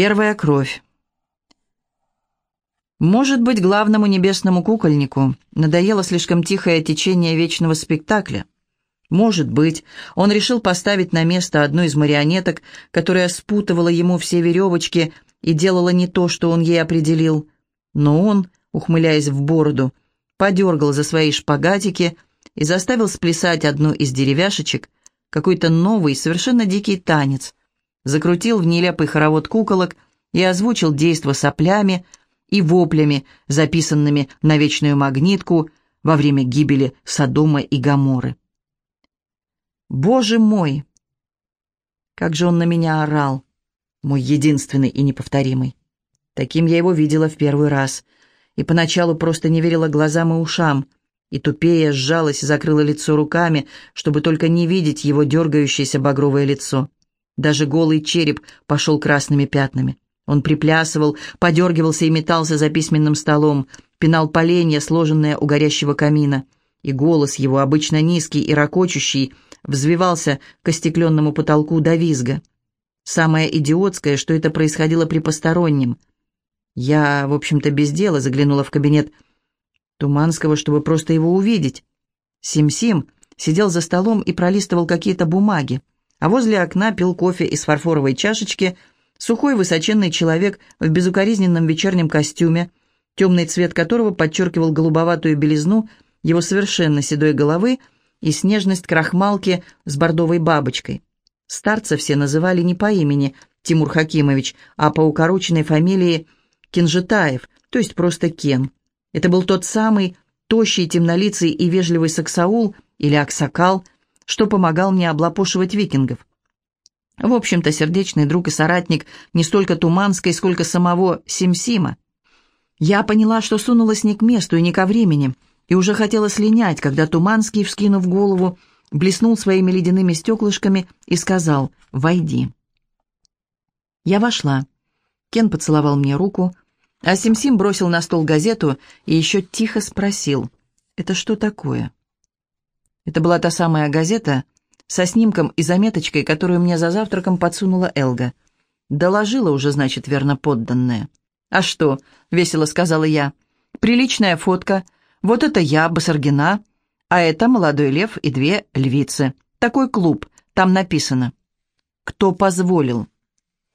Первая кровь. Может быть, главному небесному кукольнику надоело слишком тихое течение вечного спектакля. Может быть, он решил поставить на место одну из марионеток, которая спутывала ему все веревочки и делала не то, что он ей определил. Но он, ухмыляясь в бороду, подергал за свои шпагатики и заставил сплясать одну из деревяшечек какой-то новый, совершенно дикий танец, закрутил в нелепый хоровод куколок и озвучил действо соплями и воплями, записанными на вечную магнитку во время гибели Содома и Гоморры. Боже мой! Как же он на меня орал, мой единственный и неповторимый. Таким я его видела в первый раз, и поначалу просто не верила глазам и ушам, и тупее сжалась и закрыла лицо руками, чтобы только не видеть его дергающееся багровое лицо. Даже голый череп пошел красными пятнами. Он приплясывал, подергивался и метался за письменным столом, пинал поленья, сложенные у горящего камина. И голос его, обычно низкий и ракочущий, взвивался к остекленному потолку до визга. Самое идиотское, что это происходило при постороннем. Я, в общем-то, без дела заглянула в кабинет Туманского, чтобы просто его увидеть. Сим-Сим сидел за столом и пролистывал какие-то бумаги а возле окна пил кофе из фарфоровой чашечки сухой высоченный человек в безукоризненном вечернем костюме, темный цвет которого подчеркивал голубоватую белизну его совершенно седой головы и снежность крахмалки с бордовой бабочкой. Старца все называли не по имени Тимур Хакимович, а по укороченной фамилии Кинжетаев, то есть просто Кен. Это был тот самый тощий, темнолицый и вежливый саксаул или аксакал – что помогал мне облапошивать викингов. В общем-то, сердечный друг и соратник не столько Туманской, сколько самого Симсима. Я поняла, что сунулась не к месту и не ко времени, и уже хотела слинять, когда Туманский, вскинув голову, блеснул своими ледяными стеклышками и сказал «Войди». Я вошла. Кен поцеловал мне руку, а Симсим бросил на стол газету и еще тихо спросил «Это что такое?» Это была та самая газета со снимком и заметочкой, которую мне за завтраком подсунула Элга. «Доложила уже, значит, верно подданная». «А что?» — весело сказала я. «Приличная фотка. Вот это я, Басаргина, а это молодой лев и две львицы. Такой клуб. Там написано». «Кто позволил?»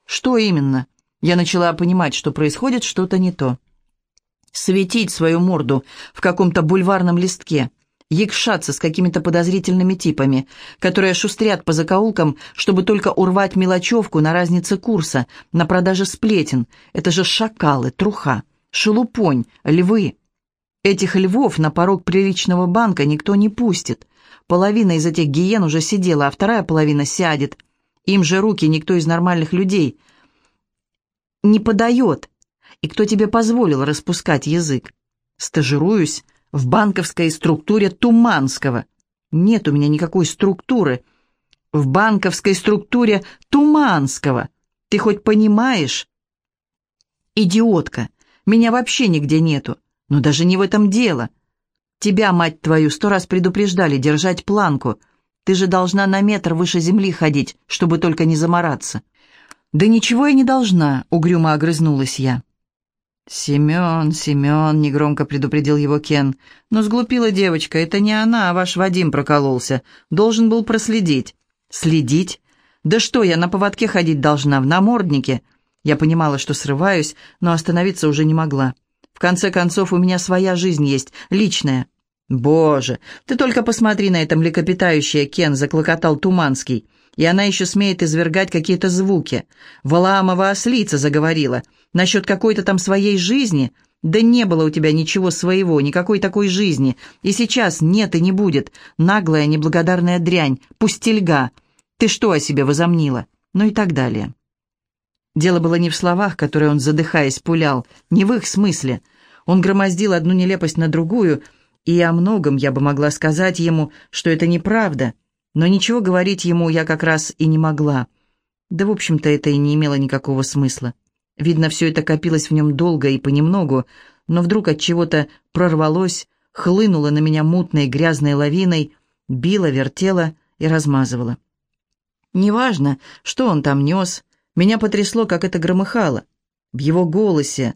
«Что именно?» Я начала понимать, что происходит что-то не то. Светить свою морду в каком-то бульварном листке — якшаться с какими-то подозрительными типами, которые шустрят по закоулкам, чтобы только урвать мелочевку на разнице курса, на продаже сплетен. Это же шакалы, труха, шелупонь, львы. Этих львов на порог приличного банка никто не пустит. Половина из этих гиен уже сидела, а вторая половина сядет. Им же руки никто из нормальных людей не подает. И кто тебе позволил распускать язык? Стажируюсь в банковской структуре Туманского. Нет у меня никакой структуры. В банковской структуре Туманского. Ты хоть понимаешь? Идиотка, меня вообще нигде нету. Но даже не в этом дело. Тебя, мать твою, сто раз предупреждали держать планку. Ты же должна на метр выше земли ходить, чтобы только не замораться. Да ничего я не должна, угрюмо огрызнулась я. «Семен, Семен», — негромко предупредил его Кен. «Но сглупила девочка, это не она, а ваш Вадим прокололся. Должен был проследить». «Следить? Да что, я на поводке ходить должна, в наморднике?» Я понимала, что срываюсь, но остановиться уже не могла. В конце концов, у меня своя жизнь есть, личная. «Боже, ты только посмотри на это млекопитающее, Кен», — заклокотал Туманский. «И она еще смеет извергать какие-то звуки. Валаамова ослица заговорила. Насчет какой-то там своей жизни? Да не было у тебя ничего своего, никакой такой жизни. И сейчас нет и не будет. Наглая, неблагодарная дрянь, пустельга. Ты что о себе возомнила? Ну и так далее. Дело было не в словах, которые он, задыхаясь, пулял, не в их смысле. Он громоздил одну нелепость на другую, и о многом я бы могла сказать ему, что это неправда, но ничего говорить ему я как раз и не могла. Да, в общем-то, это и не имело никакого смысла. Видно, все это копилось в нем долго и понемногу, но вдруг от чего-то прорвалось, хлынуло на меня мутной грязной лавиной, било, вертело и размазывало. Неважно, что он там нес, Меня потрясло, как это громыхало. В его голосе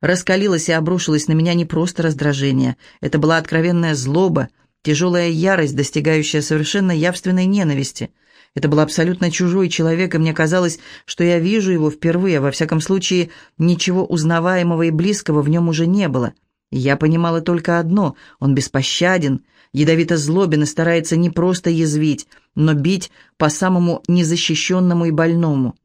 раскалилось и обрушилось на меня не просто раздражение. Это была откровенная злоба, тяжелая ярость, достигающая совершенно явственной ненависти. Это был абсолютно чужой человек, и мне казалось, что я вижу его впервые. Во всяком случае, ничего узнаваемого и близкого в нем уже не было. Я понимала только одно — он беспощаден, ядовито злобен и старается не просто язвить, но бить по самому незащищенному и больному.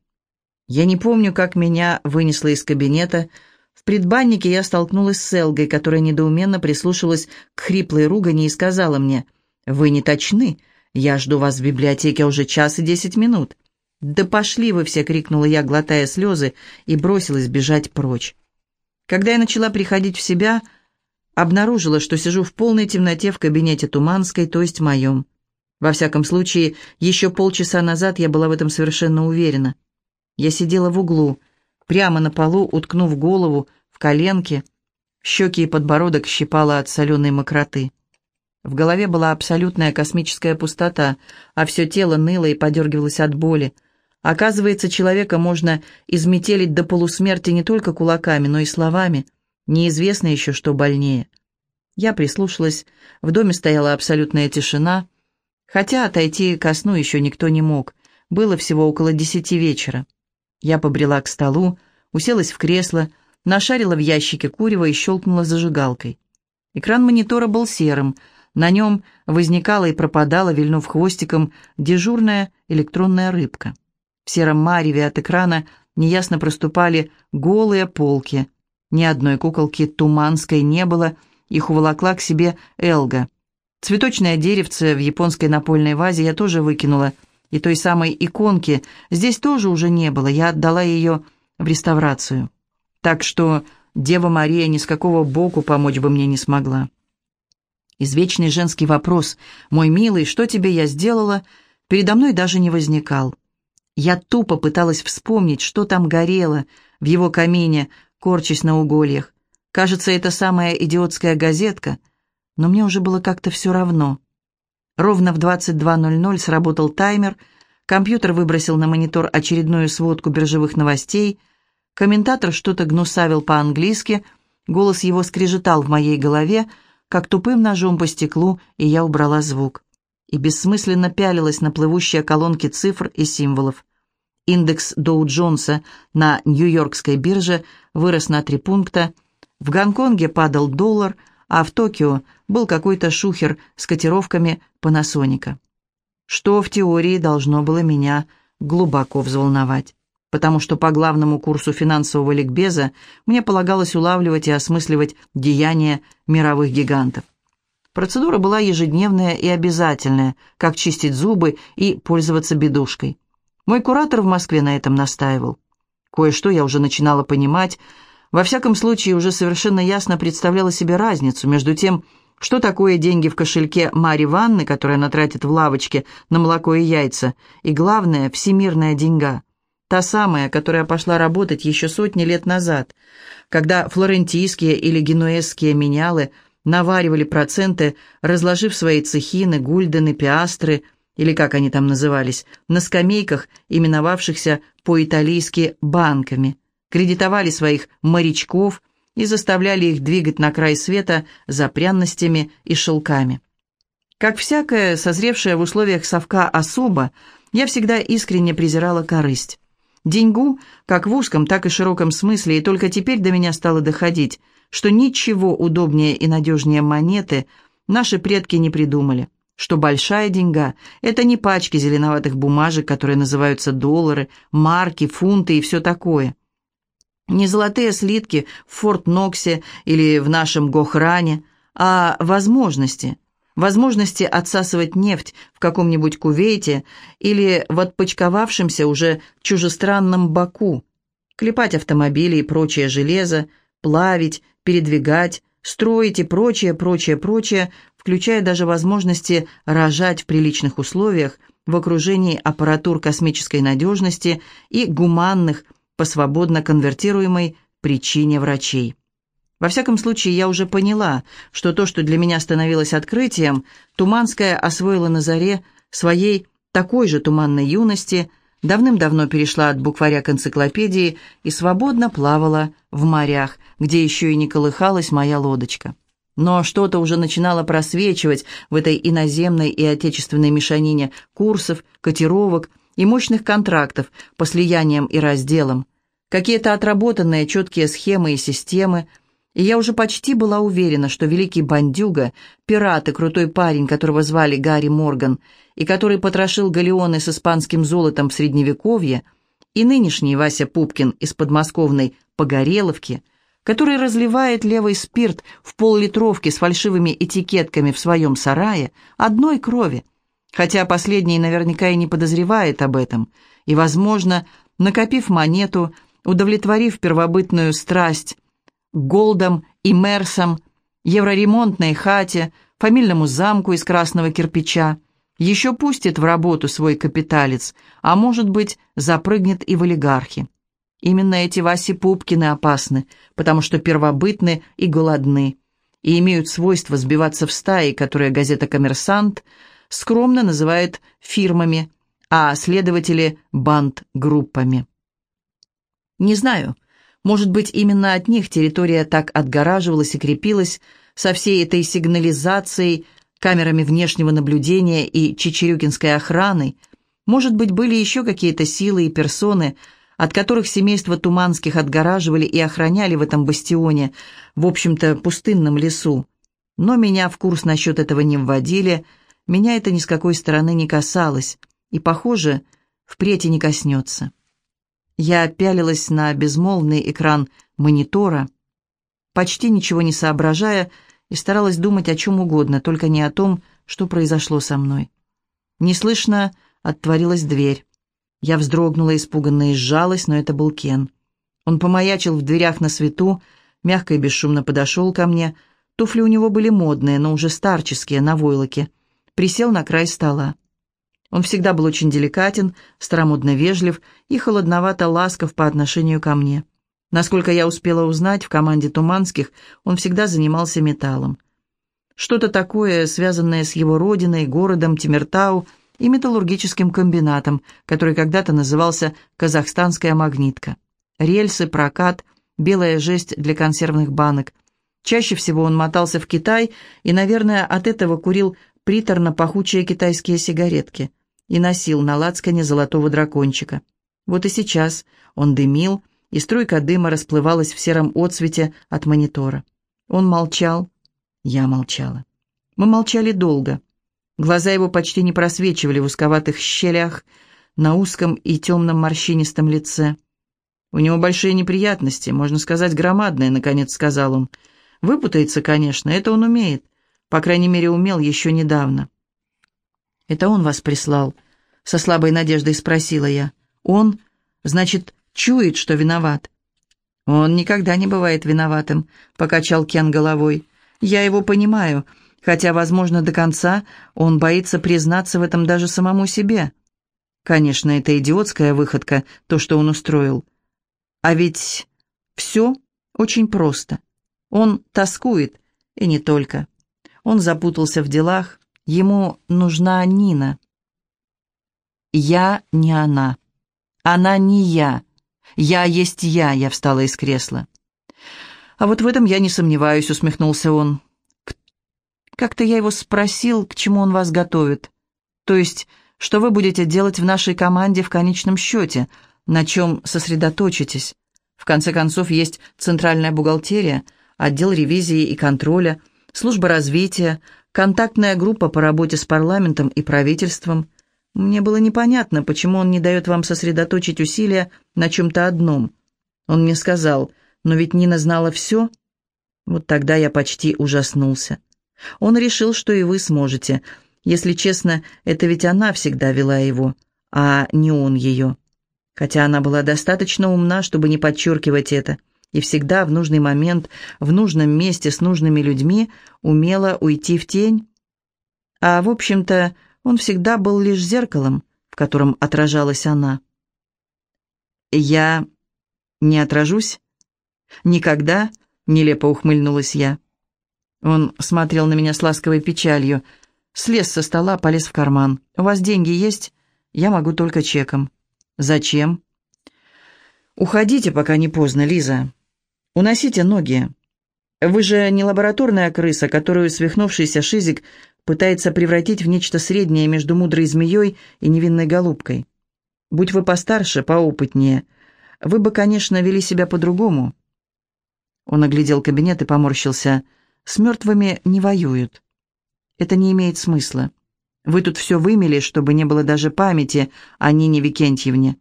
Я не помню, как меня вынесло из кабинета. В предбаннике я столкнулась с Элгой, которая недоуменно прислушалась к хриплой ругани и сказала мне, «Вы не точны, я жду вас в библиотеке уже час и десять минут». «Да пошли вы все!» — крикнула я, глотая слезы, и бросилась бежать прочь. Когда я начала приходить в себя, обнаружила, что сижу в полной темноте в кабинете Туманской, то есть моем. Во всяком случае, еще полчаса назад я была в этом совершенно уверена. Я сидела в углу, прямо на полу, уткнув голову в коленки, щеки и подбородок щипала от соленой мокроты. В голове была абсолютная космическая пустота, а все тело ныло и подергивалось от боли. Оказывается, человека можно изметелить до полусмерти не только кулаками, но и словами. Неизвестно еще, что больнее. Я прислушалась. В доме стояла абсолютная тишина, хотя отойти ко сну еще никто не мог. Было всего около десяти вечера. Я побрела к столу, уселась в кресло, нашарила в ящике курева и щелкнула зажигалкой. Экран монитора был серым, на нем возникала и пропадала, вильнув хвостиком, дежурная электронная рыбка. В сером мареве от экрана неясно проступали голые полки. Ни одной куколки туманской не было, их уволокла к себе Элга. Цветочное деревце в японской напольной вазе я тоже выкинула – и той самой иконки здесь тоже уже не было, я отдала ее в реставрацию. Так что Дева Мария ни с какого боку помочь бы мне не смогла. Извечный женский вопрос «Мой милый, что тебе я сделала?» передо мной даже не возникал. Я тупо пыталась вспомнить, что там горело в его камине, корчась на угольях. Кажется, это самая идиотская газетка, но мне уже было как-то все равно. Ровно в 22.00 сработал таймер, компьютер выбросил на монитор очередную сводку биржевых новостей, комментатор что-то гнусавил по-английски, голос его скрежетал в моей голове, как тупым ножом по стеклу, и я убрала звук. И бессмысленно пялилась на плывущие колонки цифр и символов. Индекс Доу-Джонса на Нью-Йоркской бирже вырос на три пункта, в Гонконге падал доллар – а в Токио был какой-то шухер с котировками Панасоника. Что в теории должно было меня глубоко взволновать, потому что по главному курсу финансового ликбеза мне полагалось улавливать и осмысливать деяния мировых гигантов. Процедура была ежедневная и обязательная, как чистить зубы и пользоваться бедушкой. Мой куратор в Москве на этом настаивал. Кое-что я уже начинала понимать, во всяком случае, уже совершенно ясно представляла себе разницу между тем, что такое деньги в кошельке Мари Ванны, которая она тратит в лавочке на молоко и яйца, и, главное, всемирная деньга. Та самая, которая пошла работать еще сотни лет назад, когда флорентийские или генуэзские менялы наваривали проценты, разложив свои цехины, гульдены, пиастры, или как они там назывались, на скамейках, именовавшихся по-италийски «банками» кредитовали своих морячков и заставляли их двигать на край света за пряностями и шелками. Как всякое, созревшее в условиях совка особо, я всегда искренне презирала корысть. Деньгу, как в узком, так и широком смысле, и только теперь до меня стало доходить, что ничего удобнее и надежнее монеты наши предки не придумали, что большая деньга – это не пачки зеленоватых бумажек, которые называются доллары, марки, фунты и все такое – не золотые слитки в Форт-Ноксе или в нашем Гохране, а возможности. Возможности отсасывать нефть в каком-нибудь Кувейте или в отпочковавшемся уже чужестранном Баку, клепать автомобили и прочее железо, плавить, передвигать, строить и прочее, прочее, прочее, включая даже возможности рожать в приличных условиях в окружении аппаратур космической надежности и гуманных, по свободно конвертируемой причине врачей. Во всяком случае, я уже поняла, что то, что для меня становилось открытием, Туманская освоила на заре своей такой же туманной юности, давным-давно перешла от букваря к энциклопедии и свободно плавала в морях, где еще и не колыхалась моя лодочка. Но что-то уже начинало просвечивать в этой иноземной и отечественной мешанине курсов, котировок и мощных контрактов по слияниям и разделам, какие-то отработанные четкие схемы и системы, и я уже почти была уверена, что великий бандюга, пират и крутой парень, которого звали Гарри Морган, и который потрошил галеоны с испанским золотом в Средневековье, и нынешний Вася Пупкин из подмосковной Погореловки, который разливает левый спирт в поллитровке с фальшивыми этикетками в своем сарае, одной крови, хотя последний наверняка и не подозревает об этом, и, возможно, накопив монету, удовлетворив первобытную страсть, Голдом и Мерсом, евроремонтной хате, фамильному замку из красного кирпича, еще пустит в работу свой капиталец, а может быть, запрыгнет и в олигархи. Именно эти Васи Пупкины опасны, потому что первобытны и голодны, и имеют свойство сбиваться в стаи, которые газета «Коммерсант» скромно называет фирмами, а следователи – банд-группами. Не знаю, может быть, именно от них территория так отгораживалась и крепилась со всей этой сигнализацией, камерами внешнего наблюдения и чечерюкинской охраной. Может быть, были еще какие-то силы и персоны, от которых семейство Туманских отгораживали и охраняли в этом бастионе, в общем-то, пустынном лесу. Но меня в курс насчет этого не вводили, меня это ни с какой стороны не касалось, и, похоже, впредь и не коснется. Я пялилась на безмолвный экран монитора, почти ничего не соображая, и старалась думать о чем угодно, только не о том, что произошло со мной. Неслышно отворилась дверь. Я вздрогнула, испуганно и сжалась, но это был Кен. Он помаячил в дверях на свету, мягко и бесшумно подошел ко мне. Туфли у него были модные, но уже старческие, на войлоке. Присел на край стола. Он всегда был очень деликатен, старомодно вежлив и холодновато ласков по отношению ко мне. Насколько я успела узнать, в команде Туманских он всегда занимался металлом. Что-то такое, связанное с его родиной, городом Тимиртау и металлургическим комбинатом, который когда-то назывался «Казахстанская магнитка». Рельсы, прокат, белая жесть для консервных банок. Чаще всего он мотался в Китай и, наверное, от этого курил приторно-пахучие китайские сигаретки и носил на лацкане золотого дракончика. Вот и сейчас он дымил, и струйка дыма расплывалась в сером отсвете от монитора. Он молчал, я молчала. Мы молчали долго. Глаза его почти не просвечивали в узковатых щелях на узком и темном морщинистом лице. «У него большие неприятности, можно сказать, громадные», — наконец сказал он. «Выпутается, конечно, это он умеет. По крайней мере, умел еще недавно. «Это он вас прислал?» — со слабой надеждой спросила я. «Он, значит, чует, что виноват?» «Он никогда не бывает виноватым», — покачал Кен головой. «Я его понимаю, хотя, возможно, до конца он боится признаться в этом даже самому себе. Конечно, это идиотская выходка, то, что он устроил. А ведь все очень просто. Он тоскует, и не только. Он запутался в делах, ему нужна Нина. Я не она. Она не я. Я есть я, я встала из кресла. А вот в этом я не сомневаюсь, усмехнулся он. Как-то я его спросил, к чему он вас готовит. То есть, что вы будете делать в нашей команде в конечном счете, на чем сосредоточитесь. В конце концов, есть центральная бухгалтерия, отдел ревизии и контроля – служба развития, контактная группа по работе с парламентом и правительством. Мне было непонятно, почему он не дает вам сосредоточить усилия на чем-то одном. Он мне сказал, но ведь Нина знала все. Вот тогда я почти ужаснулся. Он решил, что и вы сможете. Если честно, это ведь она всегда вела его, а не он ее. Хотя она была достаточно умна, чтобы не подчеркивать это и всегда в нужный момент, в нужном месте с нужными людьми умела уйти в тень. А, в общем-то, он всегда был лишь зеркалом, в котором отражалась она. «Я не отражусь? Никогда?» — нелепо ухмыльнулась я. Он смотрел на меня с ласковой печалью. Слез со стола, полез в карман. «У вас деньги есть? Я могу только чеком». «Зачем?» «Уходите, пока не поздно, Лиза. Уносите ноги. Вы же не лабораторная крыса, которую свихнувшийся шизик пытается превратить в нечто среднее между мудрой змеей и невинной голубкой. Будь вы постарше, поопытнее, вы бы, конечно, вели себя по-другому». Он оглядел кабинет и поморщился. «С мертвыми не воюют. Это не имеет смысла. Вы тут все вымели, чтобы не было даже памяти о Нине Викентьевне.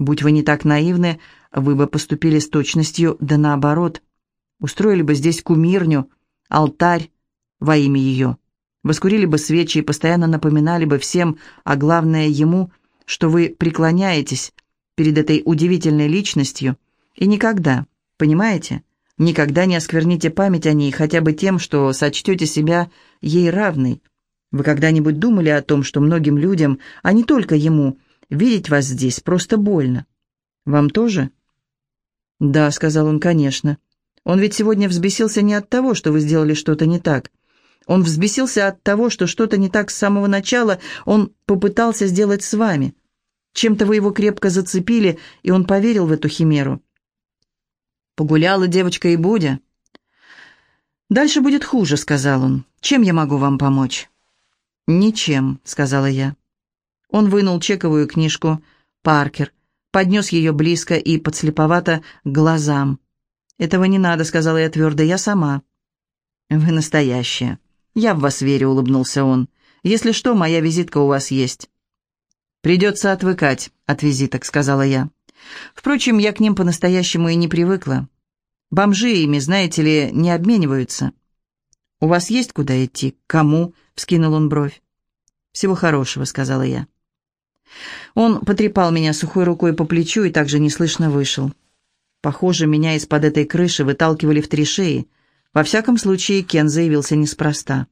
Будь вы не так наивны, вы бы поступили с точностью да наоборот. Устроили бы здесь кумирню, алтарь во имя ее. Воскурили бы свечи и постоянно напоминали бы всем, а главное ему, что вы преклоняетесь перед этой удивительной личностью и никогда, понимаете, никогда не оскверните память о ней хотя бы тем, что сочтете себя ей равной. Вы когда-нибудь думали о том, что многим людям, а не только ему, видеть вас здесь просто больно? Вам тоже? Да, сказал он, конечно. Он ведь сегодня взбесился не от того, что вы сделали что-то не так. Он взбесился от того, что что-то не так с самого начала он попытался сделать с вами. Чем-то вы его крепко зацепили, и он поверил в эту химеру. Погуляла девочка и Будя. «Дальше будет хуже», — сказал он. «Чем я могу вам помочь?» «Ничем», — сказала я. Он вынул чековую книжку «Паркер», поднес ее близко и подслеповато к глазам. «Этого не надо», — сказала я твердо, — «я сама». «Вы настоящая. Я в вас верю», — улыбнулся он. «Если что, моя визитка у вас есть». «Придется отвыкать от визиток», — сказала я. «Впрочем, я к ним по-настоящему и не привыкла. Бомжи ими, знаете ли, не обмениваются». «У вас есть куда идти? Кому?» — вскинул он бровь. «Всего хорошего», — сказала я. Он потрепал меня сухой рукой по плечу и также неслышно вышел. Похоже, меня из-под этой крыши выталкивали в три шеи. Во всяком случае, Кен заявился неспроста.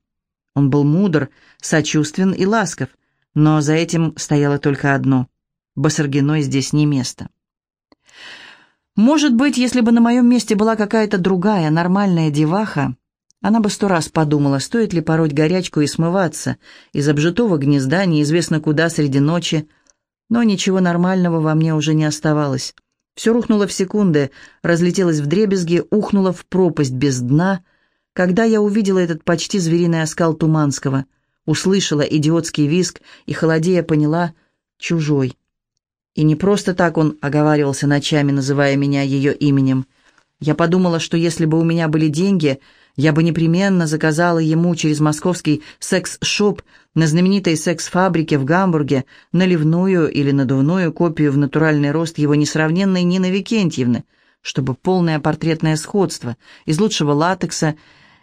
Он был мудр, сочувствен и ласков, но за этим стояло только одно — Басаргиной здесь не место. Может быть, если бы на моем месте была какая-то другая, нормальная деваха, она бы сто раз подумала, стоит ли пороть горячку и смываться из обжитого гнезда неизвестно куда среди ночи, но ничего нормального во мне уже не оставалось. Все рухнуло в секунды, разлетелось в дребезги, ухнуло в пропасть без дна, когда я увидела этот почти звериный оскал Туманского, услышала идиотский виск и, холодея, поняла — чужой. И не просто так он оговаривался ночами, называя меня ее именем. Я подумала, что если бы у меня были деньги — я бы непременно заказала ему через московский секс-шоп на знаменитой секс-фабрике в Гамбурге наливную или надувную копию в натуральный рост его несравненной Нины Викентьевны, чтобы полное портретное сходство из лучшего латекса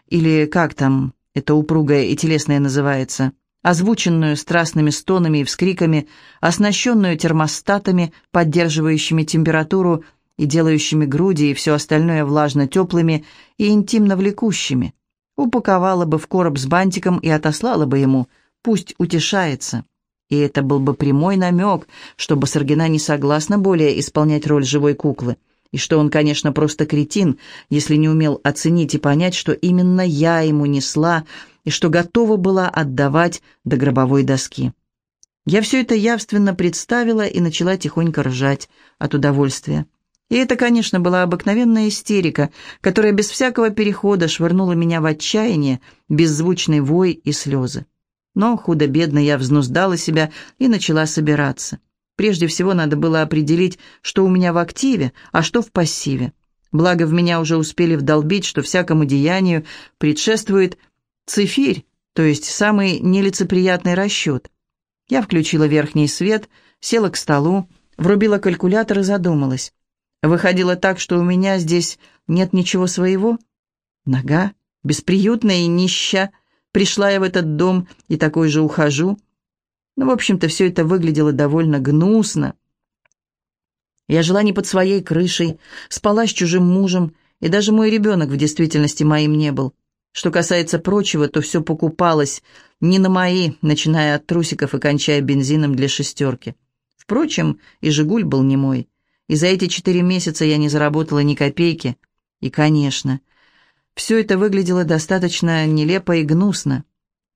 или как там это упругое и телесное называется, озвученную страстными стонами и вскриками, оснащенную термостатами, поддерживающими температуру и делающими груди и все остальное влажно-теплыми и интимно влекущими. Упаковала бы в короб с бантиком и отослала бы ему, пусть утешается. И это был бы прямой намек, что Басаргина не согласна более исполнять роль живой куклы, и что он, конечно, просто кретин, если не умел оценить и понять, что именно я ему несла, и что готова была отдавать до гробовой доски. Я все это явственно представила и начала тихонько ржать от удовольствия. И это, конечно, была обыкновенная истерика, которая без всякого перехода швырнула меня в отчаяние, беззвучный вой и слезы. Но худо-бедно я взнуздала себя и начала собираться. Прежде всего надо было определить, что у меня в активе, а что в пассиве. Благо в меня уже успели вдолбить, что всякому деянию предшествует цифирь, то есть самый нелицеприятный расчет. Я включила верхний свет, села к столу, врубила калькулятор и задумалась. Выходило так, что у меня здесь нет ничего своего. Нога, бесприютная и нища, пришла я в этот дом и такой же ухожу. Ну, в общем-то, все это выглядело довольно гнусно. Я жила не под своей крышей, спала с чужим мужем, и даже мой ребенок в действительности моим не был. Что касается прочего, то все покупалось не на мои, начиная от трусиков и кончая бензином для шестерки. Впрочем, и «Жигуль» был не мой и за эти четыре месяца я не заработала ни копейки. И, конечно, все это выглядело достаточно нелепо и гнусно.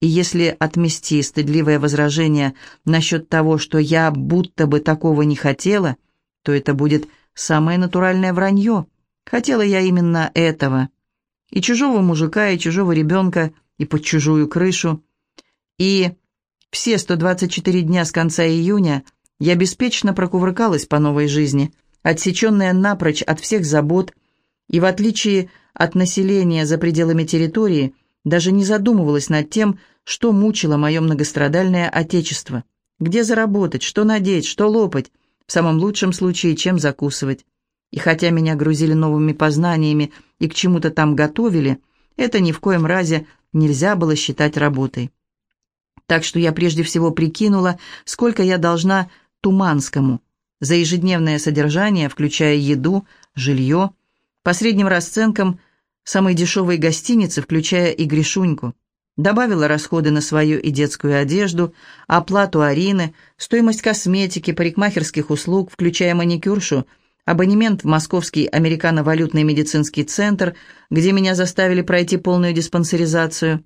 И если отмести стыдливое возражение насчет того, что я будто бы такого не хотела, то это будет самое натуральное вранье. Хотела я именно этого. И чужого мужика, и чужого ребенка, и под чужую крышу. И все 124 дня с конца июня я беспечно прокувыркалась по новой жизни, отсеченная напрочь от всех забот, и в отличие от населения за пределами территории, даже не задумывалась над тем, что мучило мое многострадальное отечество. Где заработать, что надеть, что лопать, в самом лучшем случае, чем закусывать. И хотя меня грузили новыми познаниями и к чему-то там готовили, это ни в коем разе нельзя было считать работой. Так что я прежде всего прикинула, сколько я должна Туманскому за ежедневное содержание, включая еду, жилье, по средним расценкам самой дешевой гостиницы, включая и Гришуньку. Добавила расходы на свою и детскую одежду, оплату Арины, стоимость косметики, парикмахерских услуг, включая маникюршу, абонемент в Московский американо-валютный медицинский центр, где меня заставили пройти полную диспансеризацию.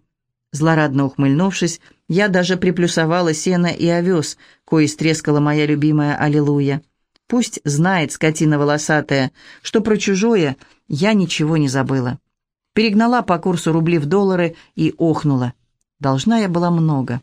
Злорадно ухмыльнувшись, я даже приплюсовала сено и овес, кои стрескала моя любимая Аллилуйя. Пусть знает, скотина волосатая, что про чужое я ничего не забыла. Перегнала по курсу рубли в доллары и охнула. Должна я была много.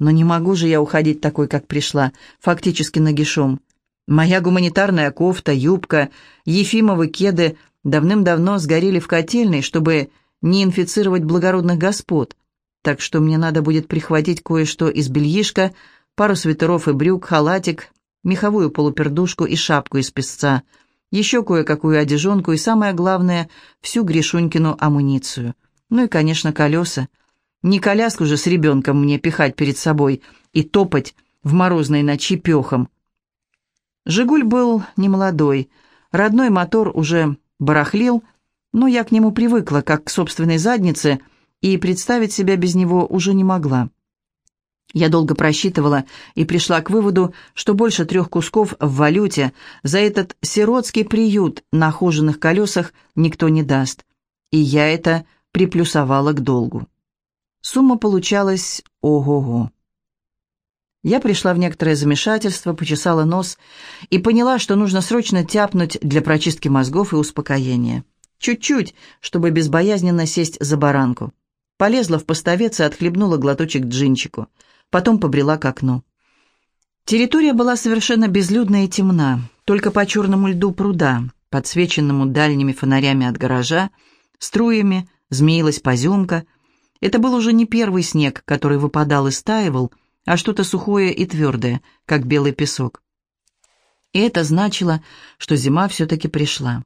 Но не могу же я уходить такой, как пришла, фактически нагишом. Моя гуманитарная кофта, юбка, Ефимовы кеды давным-давно сгорели в котельной, чтобы не инфицировать благородных господ. Так что мне надо будет прихватить кое-что из бельишка, пару свитеров и брюк, халатик, меховую полупердушку и шапку из песца — еще кое-какую одежонку и, самое главное, всю Гришунькину амуницию. Ну и, конечно, колеса. Не коляску же с ребенком мне пихать перед собой и топать в морозной ночи пехом. «Жигуль» был немолодой, родной мотор уже барахлил, но я к нему привыкла, как к собственной заднице, и представить себя без него уже не могла. Я долго просчитывала и пришла к выводу, что больше трех кусков в валюте за этот сиротский приют на хоженых колесах никто не даст. И я это приплюсовала к долгу. Сумма получалась ого-го. Я пришла в некоторое замешательство, почесала нос и поняла, что нужно срочно тяпнуть для прочистки мозгов и успокоения. Чуть-чуть, чтобы безбоязненно сесть за баранку. Полезла в поставец и отхлебнула глоточек джинчику потом побрела к окну. Территория была совершенно безлюдна и темна, только по черному льду пруда, подсвеченному дальними фонарями от гаража, струями змеилась поземка. Это был уже не первый снег, который выпадал и стаивал, а что-то сухое и твердое, как белый песок. И это значило, что зима все-таки пришла.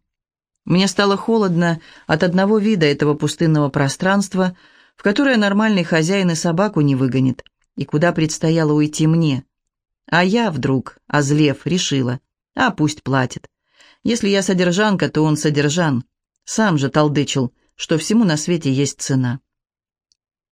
Мне стало холодно от одного вида этого пустынного пространства, в которое нормальный хозяин и собаку не выгонит — и куда предстояло уйти мне. А я вдруг, озлев, решила, а пусть платит. Если я содержанка, то он содержан. Сам же толдычил, что всему на свете есть цена.